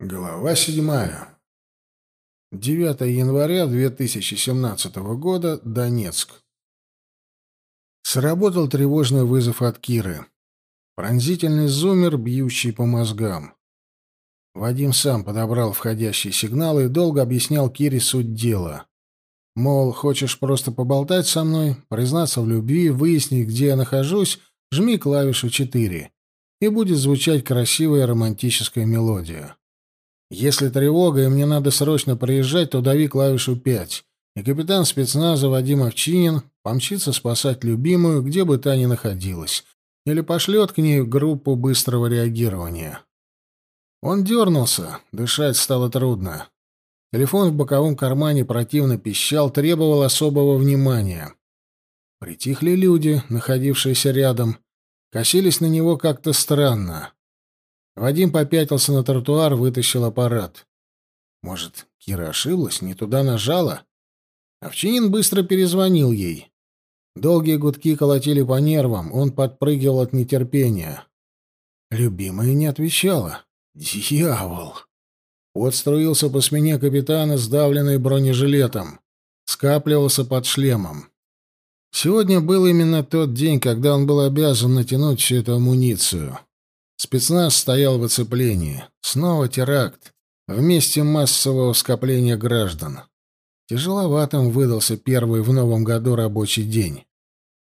Глава седьмая. 9 января 2017 года. Донецк. Сработал тревожный вызов от Киры. Пронзительный зумер, бьющий по мозгам. Вадим сам подобрал входящий сигнал и долго объяснял Кире суть дела. Мол, хочешь просто поболтать со мной, признаться в любви, выяснить, где я нахожусь, жми клавишу 4, и будет звучать красивая романтическая мелодия. Если тревога, и мне надо срочно приезжать, то дави клавишу 5, и капитан спецназа Вадим Овчинин помчится спасать любимую, где бы та ни находилась, или пошлет к ней группу быстрого реагирования. Он дернулся, дышать стало трудно. Телефон в боковом кармане противно пищал, требовал особого внимания. Притихли люди, находившиеся рядом, косились на него как-то странно. Вадим попятился на тротуар, вытащил аппарат. Может, Кира ошиблась, не туда нажала? Овчинин быстро перезвонил ей. Долгие гудки колотили по нервам, он подпрыгивал от нетерпения. Любимая не отвечала. Дьявол! Пот струился по спине капитана, сдавленный бронежилетом. Скапливался под шлемом. Сегодня был именно тот день, когда он был обязан натянуть всю эту амуницию. Спецназ стоял в оцеплении. Снова теракт. Вместе массового скопления граждан. Тяжеловатым выдался первый в новом году рабочий день.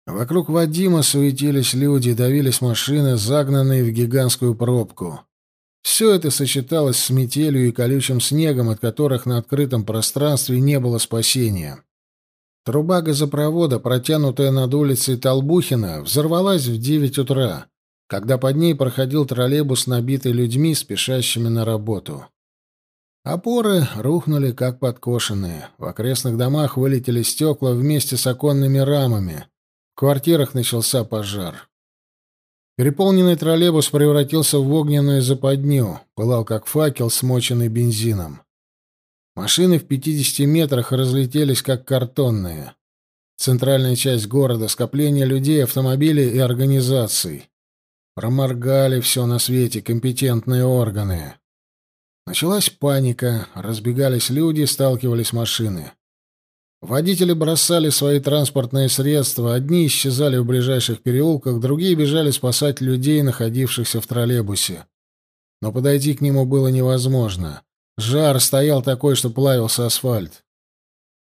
Вокруг Вадима суетились люди, давились машины, загнанные в гигантскую пробку. Все это сочеталось с метелью и колючим снегом, от которых на открытом пространстве не было спасения. Труба газопровода, протянутая над улицей Толбухина, взорвалась в девять утра когда под ней проходил троллейбус, набитый людьми, спешащими на работу. Опоры рухнули, как подкошенные. В окрестных домах вылетели стекла вместе с оконными рамами. В квартирах начался пожар. Переполненный троллейбус превратился в огненную западню, пылал как факел, смоченный бензином. Машины в 50 метрах разлетелись, как картонные. Центральная часть города — скопление людей, автомобилей и организаций. Проморгали все на свете компетентные органы. Началась паника, разбегались люди, сталкивались машины. Водители бросали свои транспортные средства, одни исчезали в ближайших переулках, другие бежали спасать людей, находившихся в троллейбусе. Но подойти к нему было невозможно. Жар стоял такой, что плавился асфальт.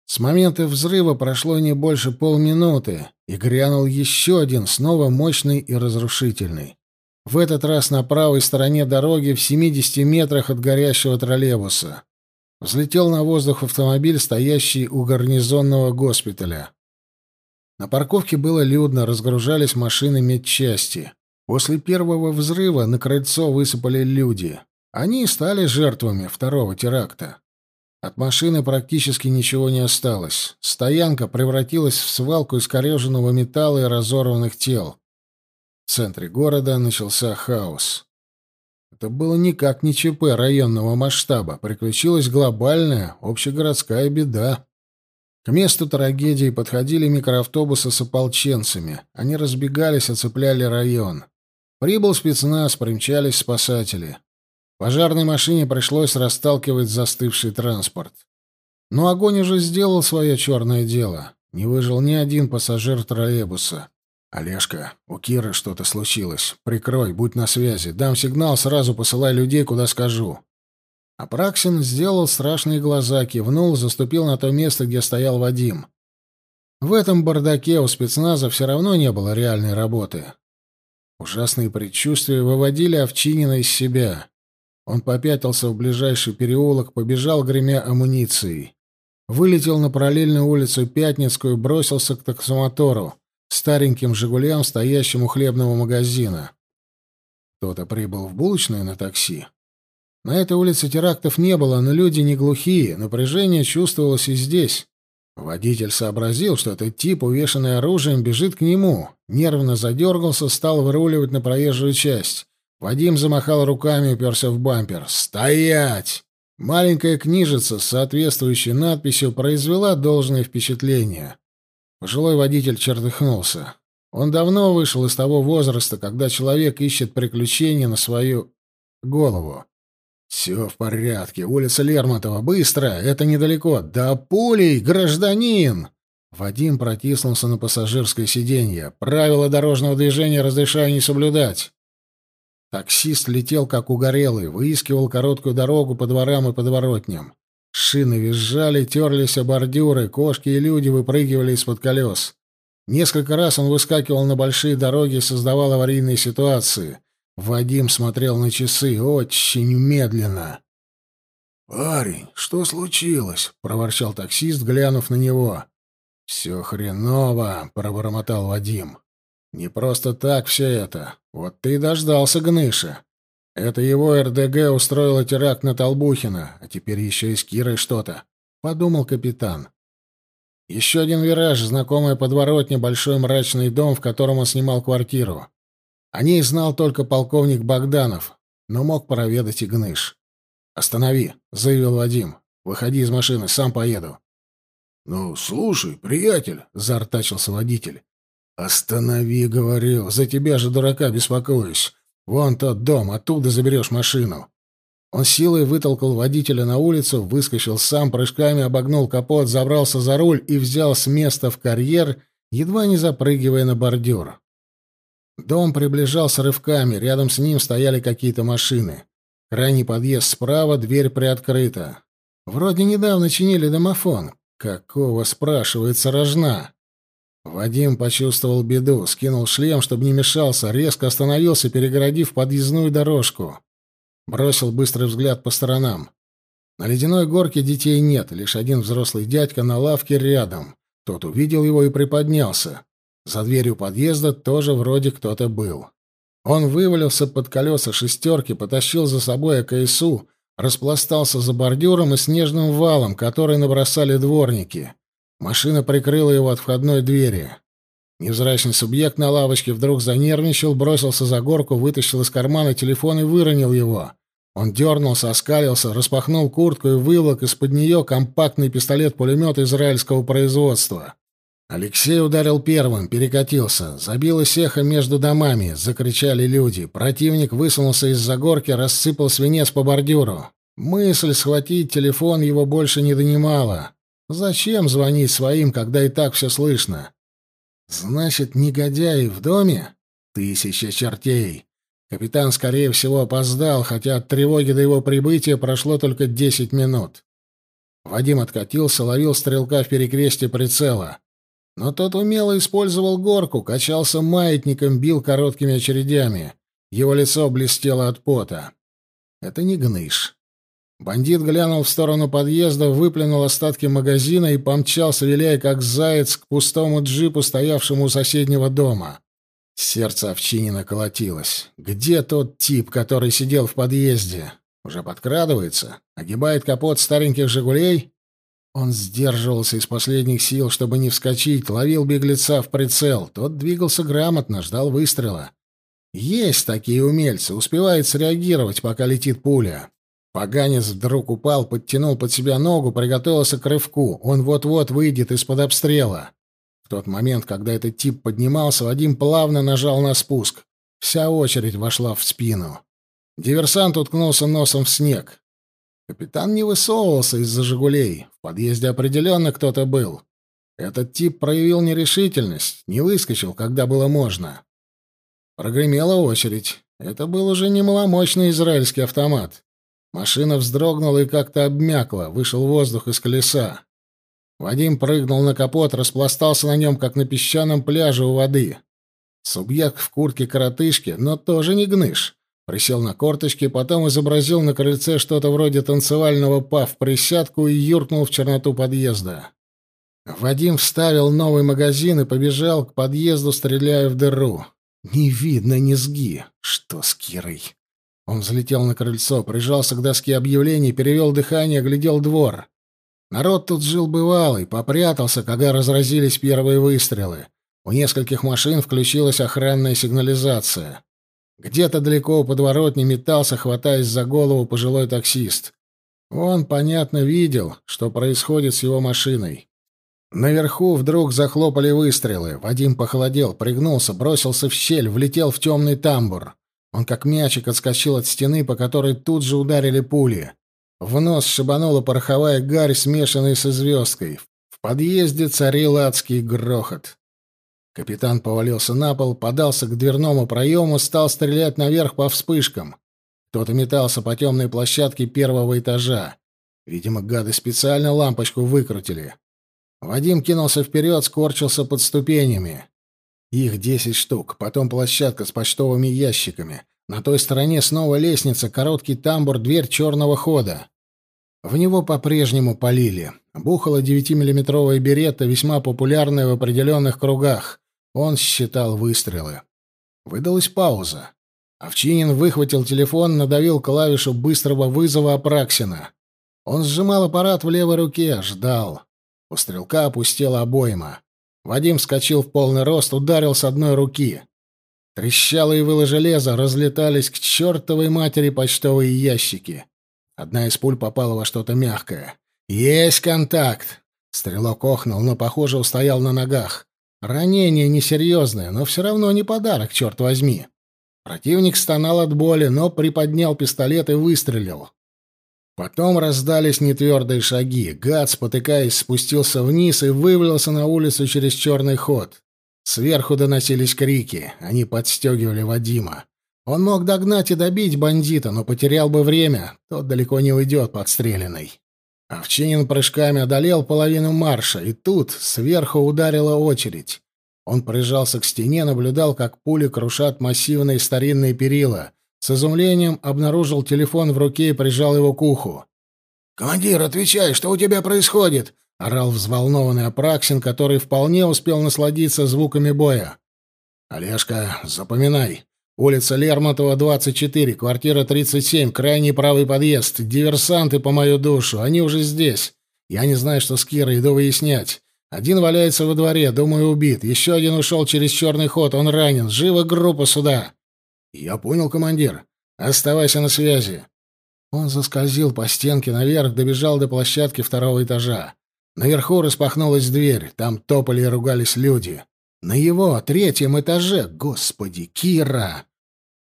С момента взрыва прошло не больше полминуты, и грянул еще один, снова мощный и разрушительный. В этот раз на правой стороне дороги в 70 метрах от горящего троллейбуса. Взлетел на воздух автомобиль, стоящий у гарнизонного госпиталя. На парковке было людно, разгружались машины медчасти. После первого взрыва на крыльцо высыпали люди. Они стали жертвами второго теракта. От машины практически ничего не осталось. Стоянка превратилась в свалку искореженного металла и разорванных тел. В центре города начался хаос. Это было никак не ЧП районного масштаба, приключилась глобальная общегородская беда. К месту трагедии подходили микроавтобусы с ополченцами. Они разбегались, оцепляли район. Прибыл спецназ, примчались спасатели. Пожарной машине пришлось расталкивать застывший транспорт. Но огонь уже сделал свое черное дело. Не выжил ни один пассажир троллейбуса. «Олежка, у Киры что-то случилось. Прикрой, будь на связи. Дам сигнал, сразу посылай людей, куда скажу». Апраксин сделал страшные глаза, кивнул, заступил на то место, где стоял Вадим. В этом бардаке у спецназа все равно не было реальной работы. Ужасные предчувствия выводили Овчинина из себя. Он попятился в ближайший переулок, побежал, гремя амуницией. Вылетел на параллельную улицу Пятницкую, бросился к таксомотору стареньким «Жигулям», стоящим у хлебного магазина. Кто-то прибыл в булочную на такси. На этой улице терактов не было, но люди не глухие, напряжение чувствовалось и здесь. Водитель сообразил, что этот тип, увешанный оружием, бежит к нему. Нервно задергался, стал выруливать на проезжую часть. Вадим замахал руками, уперся в бампер. «Стоять!» Маленькая книжица с соответствующей надписью произвела должное впечатление. Пожилой водитель чертыхнулся. Он давно вышел из того возраста, когда человек ищет приключения на свою голову. «Все в порядке. Улица Лермонтова. Быстро. Это недалеко. Да пулей, гражданин!» Вадим протиснулся на пассажирское сиденье. «Правила дорожного движения разрешаю не соблюдать». Таксист летел как угорелый, выискивал короткую дорогу по дворам и подворотням. Шины визжали, терлись о бордюры, кошки и люди выпрыгивали из-под колес. Несколько раз он выскакивал на большие дороги и создавал аварийные ситуации. Вадим смотрел на часы очень медленно. «Парень, что случилось?» — проворчал таксист, глянув на него. «Все хреново», — пробормотал Вадим. «Не просто так все это. Вот ты и дождался Гныша. Это его РДГ устроило теракт на Толбухина, а теперь еще и с Кирой что-то», — подумал капитан. Еще один вираж, знакомая подворотня, большой мрачный дом, в котором он снимал квартиру. О ней знал только полковник Богданов, но мог проведать и Гныш. «Останови», — заявил Вадим. «Выходи из машины, сам поеду». «Ну, слушай, приятель», — заортачился водитель. «Останови, говорю, за тебя же, дурака, беспокоюсь. Вон тот дом, оттуда заберешь машину». Он силой вытолкал водителя на улицу, выскочил сам, прыжками обогнул капот, забрался за руль и взял с места в карьер, едва не запрыгивая на бордюр. Дом приближался рывками, рядом с ним стояли какие-то машины. Крайний подъезд справа, дверь приоткрыта. Вроде недавно чинили домофон. Какого, спрашивается, рожна? Вадим почувствовал беду, скинул шлем, чтобы не мешался, резко остановился, перегородив подъездную дорожку. Бросил быстрый взгляд по сторонам. На ледяной горке детей нет, лишь один взрослый дядька на лавке рядом. Тот увидел его и приподнялся. За дверью подъезда тоже вроде кто-то был. Он вывалился под колеса шестерки, потащил за собой АКСУ, распластался за бордюром и снежным валом, который набросали дворники. Машина прикрыла его от входной двери. Невзрачный субъект на лавочке вдруг занервничал, бросился за горку, вытащил из кармана телефон и выронил его. Он дернулся, оскалился, распахнул куртку и выволок из-под нее компактный пистолет-пулемет израильского производства. Алексей ударил первым, перекатился. Забилось эхо между домами. Закричали люди. Противник высунулся из-за горки, рассыпал свинец по бордюру. Мысль схватить телефон его больше не донимала. Зачем звонить своим, когда и так все слышно? Значит, негодяи в доме? Тысяча чертей. Капитан, скорее всего, опоздал, хотя от тревоги до его прибытия прошло только десять минут. Вадим откатился, ловил стрелка в перекрестие прицела. Но тот умело использовал горку, качался маятником, бил короткими очередями. Его лицо блестело от пота. Это не гныш. Бандит глянул в сторону подъезда, выплюнул остатки магазина и помчался, виляя как заяц, к пустому джипу, стоявшему у соседнего дома. Сердце Овчинина колотилось. Где тот тип, который сидел в подъезде? Уже подкрадывается? Огибает капот стареньких «Жигулей»? Он сдерживался из последних сил, чтобы не вскочить, ловил беглеца в прицел. Тот двигался грамотно, ждал выстрела. Есть такие умельцы, успевает среагировать, пока летит пуля. Поганец вдруг упал, подтянул под себя ногу, приготовился к рывку. Он вот-вот выйдет из-под обстрела. В тот момент, когда этот тип поднимался, Вадим плавно нажал на спуск. Вся очередь вошла в спину. Диверсант уткнулся носом в снег. Капитан не высовывался из-за «Жигулей». В подъезде определенно кто-то был. Этот тип проявил нерешительность, не выскочил, когда было можно. Прогремела очередь. Это был уже не маломощный израильский автомат. Машина вздрогнула и как-то обмякла, вышел воздух из колеса. Вадим прыгнул на капот, распластался на нем, как на песчаном пляже у воды. Субъект в куртке коротышки, но тоже не гныш. Присел на корточки, потом изобразил на крыльце что-то вроде танцевального па в присядку и юркнул в черноту подъезда. Вадим вставил новый магазин и побежал к подъезду, стреляя в дыру. Не видно низги. Что с Кирой? Он взлетел на крыльцо, прижался к доске объявлений, перевел дыхание, глядел двор. Народ тут жил бывалый, попрятался, когда разразились первые выстрелы. У нескольких машин включилась охранная сигнализация. Где-то далеко у подворотни метался, хватаясь за голову пожилой таксист. Он, понятно, видел, что происходит с его машиной. Наверху вдруг захлопали выстрелы. Вадим похолодел, пригнулся, бросился в щель, влетел в темный тамбур. Он как мячик отскочил от стены, по которой тут же ударили пули. В нос шибанула пороховая гарь, смешанная со звездкой. В подъезде царил адский грохот. Капитан повалился на пол, подался к дверному проему, стал стрелять наверх по вспышкам. Кто-то метался по темной площадке первого этажа. Видимо, гады специально лампочку выкрутили. Вадим кинулся вперед, скорчился под ступенями. Их десять штук, потом площадка с почтовыми ящиками. На той стороне снова лестница, короткий тамбур, дверь черного хода. В него по-прежнему полили. Бухала девятимиллиметровая беретта, весьма популярная в определенных кругах. Он считал выстрелы. Выдалась пауза. Овчинин выхватил телефон, надавил клавишу быстрого вызова Апраксина. Он сжимал аппарат в левой руке, ждал. У стрелка опустела обойма. Вадим вскочил в полный рост, ударил с одной руки. Трещало и выло железо, разлетались к чертовой матери почтовые ящики. Одна из пуль попала во что-то мягкое. «Есть контакт!» Стрелок охнул, но, похоже, устоял на ногах. Ранение несерьезное, но все равно не подарок, черт возьми. Противник стонал от боли, но приподнял пистолет и выстрелил. Потом раздались нетвердые шаги. Гад, спотыкаясь, спустился вниз и вывалился на улицу через черный ход. Сверху доносились крики. Они подстегивали Вадима. Он мог догнать и добить бандита, но потерял бы время. Тот далеко не уйдет подстреленный. Овчинин прыжками одолел половину марша, и тут сверху ударила очередь. Он прижался к стене, наблюдал, как пули крушат массивные старинные перила. С изумлением обнаружил телефон в руке и прижал его к уху. «Командир, отвечай, что у тебя происходит?» — орал взволнованный Апраксин, который вполне успел насладиться звуками боя. «Олежка, запоминай. Улица Лермонтова, 24, квартира 37, крайний правый подъезд. Диверсанты по мою душу, они уже здесь. Я не знаю, что с Кирой, иду выяснять. Один валяется во дворе, думаю, убит. Еще один ушел через черный ход, он ранен. Живо группа сюда!» «Я понял, командир. Оставайся на связи». Он заскользил по стенке наверх, добежал до площадки второго этажа. Наверху распахнулась дверь, там топали и ругались люди. На его третьем этаже, господи, Кира!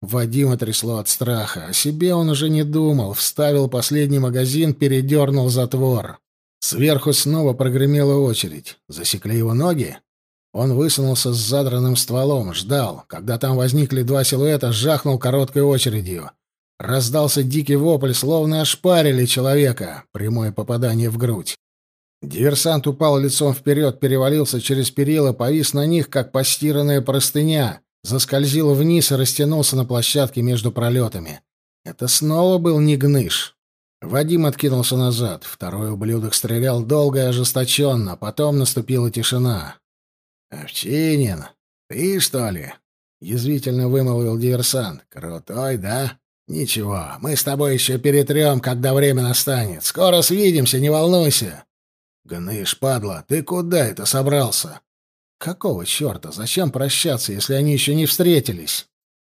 Вадима трясло от страха. О себе он уже не думал, вставил последний магазин, передернул затвор. Сверху снова прогремела очередь. Засекли его ноги? Он высунулся с задранным стволом, ждал. Когда там возникли два силуэта, жахнул короткой очередью. Раздался дикий вопль, словно ошпарили человека. Прямое попадание в грудь. Диверсант упал лицом вперед, перевалился через перила, повис на них, как постиранная простыня, заскользил вниз и растянулся на площадке между пролетами. Это снова был не гныш. Вадим откинулся назад. Второй ублюдок стрелял долго и ожесточенно. Потом наступила тишина. «Овчинин, ты, что ли?» — язвительно вымолвил диверсант. «Крутой, да? Ничего, мы с тобой еще перетрем, когда время настанет. Скоро свидимся, не волнуйся». «Гныш, падла, ты куда это собрался?» «Какого черта? Зачем прощаться, если они еще не встретились?»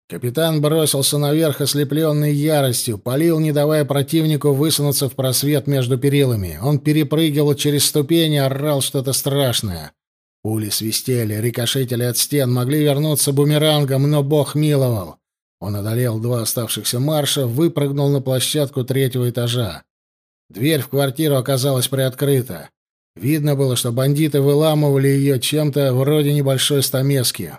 Капитан бросился наверх, ослепленный яростью, полил, не давая противнику высунуться в просвет между перилами. Он перепрыгивал через ступени, орал что-то страшное. Пули свистели, рикошетили от стен, могли вернуться бумерангом, но бог миловал. Он одолел два оставшихся марша, выпрыгнул на площадку третьего этажа. Дверь в квартиру оказалась приоткрыта. Видно было, что бандиты выламывали ее чем-то вроде небольшой стамески.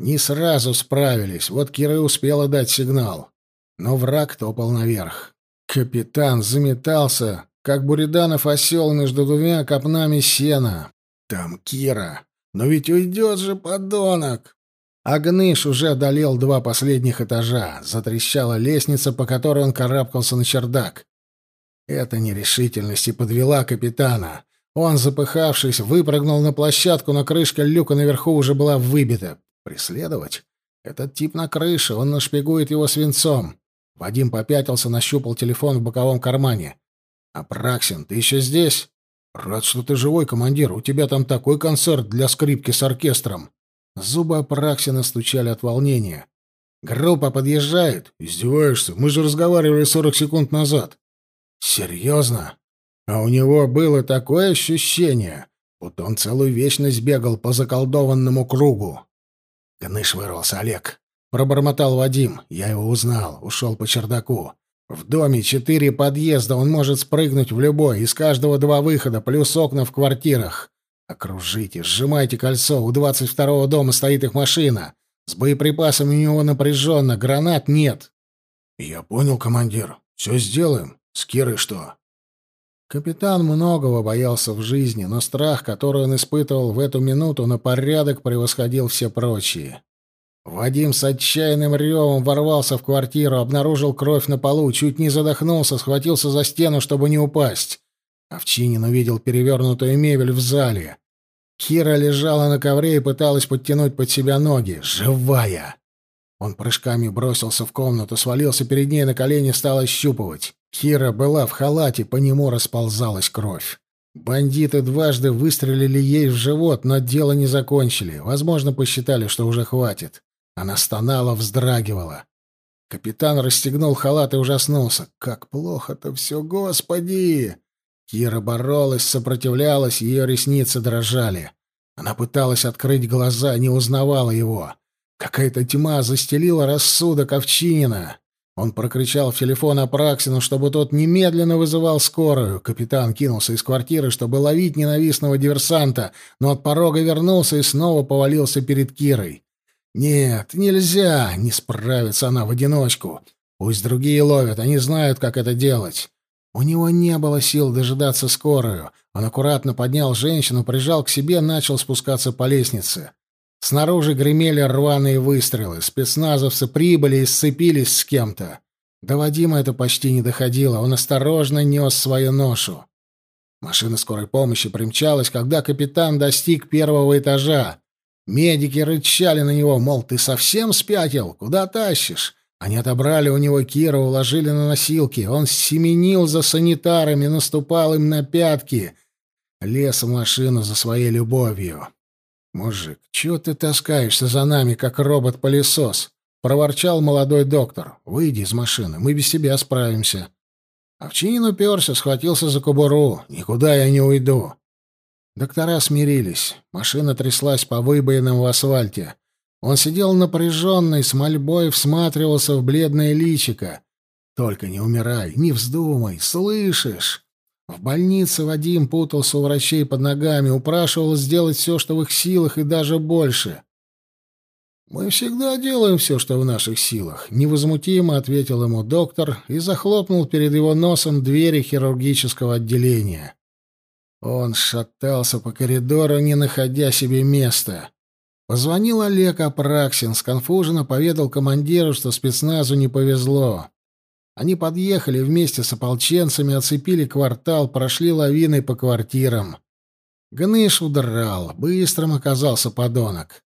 Не сразу справились, вот Кира успела дать сигнал. Но враг топал наверх. Капитан заметался, как буриданов осел между двумя копнами сена. Там Кира. Но ведь уйдет же, подонок! Агныш уже одолел два последних этажа. Затрещала лестница, по которой он карабкался на чердак. Эта нерешительность и подвела капитана. Он, запыхавшись, выпрыгнул на площадку, но крышка люка наверху уже была выбита. Преследовать? Этот тип на крыше, он нашпигует его свинцом. Вадим попятился, нащупал телефон в боковом кармане. «Апраксин, ты еще здесь?» «Рад, что ты живой, командир. У тебя там такой концерт для скрипки с оркестром». Зубы Апраксина стучали от волнения. «Группа подъезжает?» «Издеваешься? Мы же разговаривали сорок секунд назад». «Серьезно?» А у него было такое ощущение, будто он целую вечность бегал по заколдованному кругу. Гныш вырвался, Олег. пробормотал Вадим. «Я его узнал. Ушел по чердаку. В доме четыре подъезда, он может спрыгнуть в любой. Из каждого два выхода, плюс окна в квартирах. Окружите, сжимайте кольцо. У двадцать второго дома стоит их машина. С боеприпасами у него напряженно, гранат нет». «Я понял, командир. Все сделаем. С Кирой что?» Капитан многого боялся в жизни, но страх, который он испытывал в эту минуту, на порядок превосходил все прочие. Вадим с отчаянным ревом ворвался в квартиру, обнаружил кровь на полу, чуть не задохнулся, схватился за стену, чтобы не упасть. Овчинин увидел перевернутую мебель в зале. Кира лежала на ковре и пыталась подтянуть под себя ноги. Живая! Он прыжками бросился в комнату, свалился перед ней на колени, стал ощупывать. Кира была в халате, по нему расползалась кровь. Бандиты дважды выстрелили ей в живот, но дело не закончили. Возможно, посчитали, что уже хватит. Она стонала, вздрагивала. Капитан расстегнул халат и ужаснулся. «Как плохо-то все, господи!» Кира боролась, сопротивлялась, ее ресницы дрожали. Она пыталась открыть глаза, не узнавала его. Какая-то тьма застелила рассудок Овчинина. Он прокричал в телефон Апраксину, чтобы тот немедленно вызывал скорую. Капитан кинулся из квартиры, чтобы ловить ненавистного диверсанта, но от порога вернулся и снова повалился перед Кирой. Нет, нельзя, не справится она в одиночку. Пусть другие ловят, они знают, как это делать. У него не было сил дожидаться скорую. Он аккуратно поднял женщину, прижал к себе, начал спускаться по лестнице. Снаружи гремели рваные выстрелы. Спецназовцы прибыли и сцепились с кем-то. До Вадима это почти не доходило. Он осторожно нес свою ношу. Машина скорой помощи примчалась, когда капитан достиг первого этажа. Медики рычали на него, мол, ты совсем спятил? Куда тащишь? Они отобрали у него Кира, уложили на носилки. Он семенил за санитарами, наступал им на пятки. Лез в машину за своей любовью. «Мужик, чего ты таскаешься за нами, как робот-пылесос?» — проворчал молодой доктор. «Выйди из машины, мы без тебя справимся». Овчинин уперся, схватился за кобуру. «Никуда я не уйду». Доктора смирились. Машина тряслась по выбоинам в асфальте. Он сидел напряженный, с мольбой всматривался в бледное личико. «Только не умирай, не вздумай, слышишь?» В больнице Вадим путался у врачей под ногами, упрашивал сделать все, что в их силах, и даже больше. «Мы всегда делаем все, что в наших силах», — невозмутимо ответил ему доктор и захлопнул перед его носом двери хирургического отделения. Он шатался по коридору, не находя себе места. Позвонил Олег Апраксин, сконфуженно поведал командиру, что спецназу не повезло. Они подъехали вместе с ополченцами, оцепили квартал, прошли лавиной по квартирам. Гныш удрал, быстрым оказался подонок.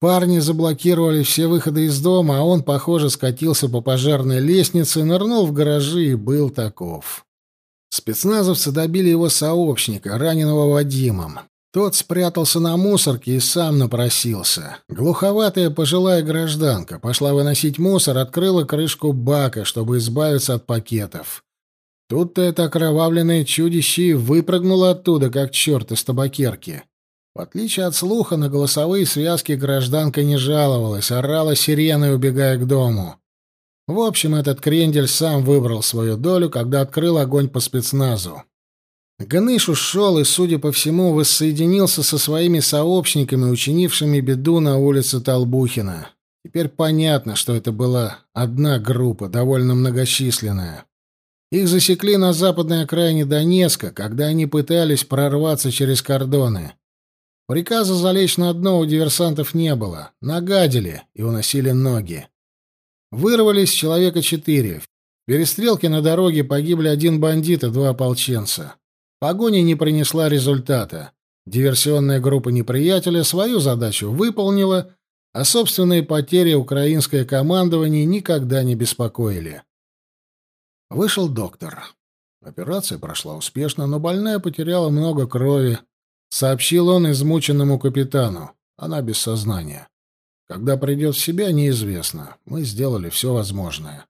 Парни заблокировали все выходы из дома, а он, похоже, скатился по пожарной лестнице, нырнул в гаражи и был таков. Спецназовцы добили его сообщника, раненого Вадимом. Тот спрятался на мусорке и сам напросился. Глуховатая пожилая гражданка пошла выносить мусор, открыла крышку бака, чтобы избавиться от пакетов. Тут-то это окровавленное чудище и выпрыгнуло оттуда, как черт из табакерки. В отличие от слуха, на голосовые связки гражданка не жаловалась, орала сиреной, убегая к дому. В общем, этот крендель сам выбрал свою долю, когда открыл огонь по спецназу. Ганыш ушел и, судя по всему, воссоединился со своими сообщниками, учинившими беду на улице Толбухина. Теперь понятно, что это была одна группа, довольно многочисленная. Их засекли на западной окраине Донецка, когда они пытались прорваться через кордоны. Приказа залечь на дно у диверсантов не было. Нагадили и уносили ноги. Вырвались человека четыре. В перестрелке на дороге погибли один бандит и два ополченца. Погоня не принесла результата. Диверсионная группа неприятеля свою задачу выполнила, а собственные потери украинское командование никогда не беспокоили. Вышел доктор. Операция прошла успешно, но больная потеряла много крови, сообщил он измученному капитану. Она без сознания. Когда придет в себя, неизвестно. Мы сделали все возможное.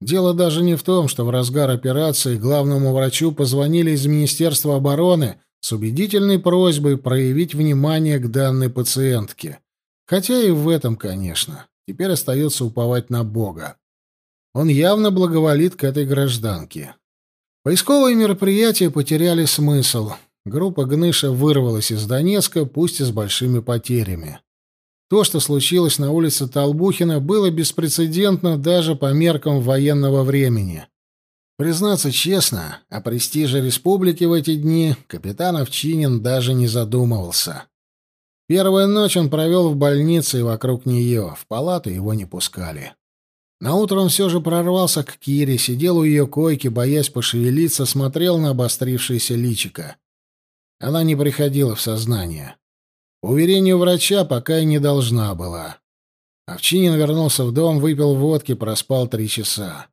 Дело даже не в том, что в разгар операции главному врачу позвонили из Министерства обороны с убедительной просьбой проявить внимание к данной пациентке. Хотя и в этом, конечно. Теперь остается уповать на Бога. Он явно благоволит к этой гражданке. Поисковые мероприятия потеряли смысл. Группа Гныша вырвалась из Донецка, пусть и с большими потерями. То, что случилось на улице Толбухина, было беспрецедентно даже по меркам военного времени. Признаться честно, о престиже республики в эти дни капитан Овчинин даже не задумывался. Первую ночь он провел в больнице и вокруг нее, в палату его не пускали. Наутро он все же прорвался к Кире, сидел у ее койки, боясь пошевелиться, смотрел на обострившееся личико. Она не приходила в сознание. Уверению врача, пока и не должна была. Овчинин вернулся в дом, выпил водки, проспал три часа.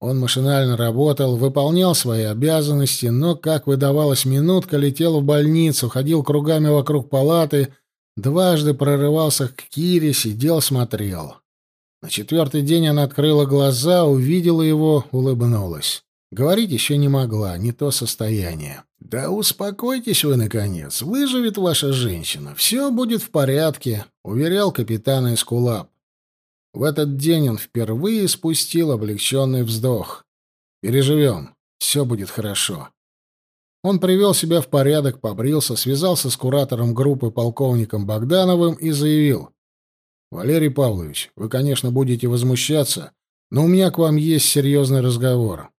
Он машинально работал, выполнял свои обязанности, но, как выдавалась минутка, летел в больницу, ходил кругами вокруг палаты, дважды прорывался к Кире, сидел, смотрел. На четвертый день она открыла глаза, увидела его, улыбнулась. Говорить еще не могла, не то состояние. «Да успокойтесь вы, наконец. Выживет ваша женщина. Все будет в порядке», — уверял капитан Эскулап. В этот день он впервые спустил облегченный вздох. «Переживем. Все будет хорошо». Он привел себя в порядок, побрился, связался с куратором группы полковником Богдановым и заявил. «Валерий Павлович, вы, конечно, будете возмущаться, но у меня к вам есть серьезный разговор.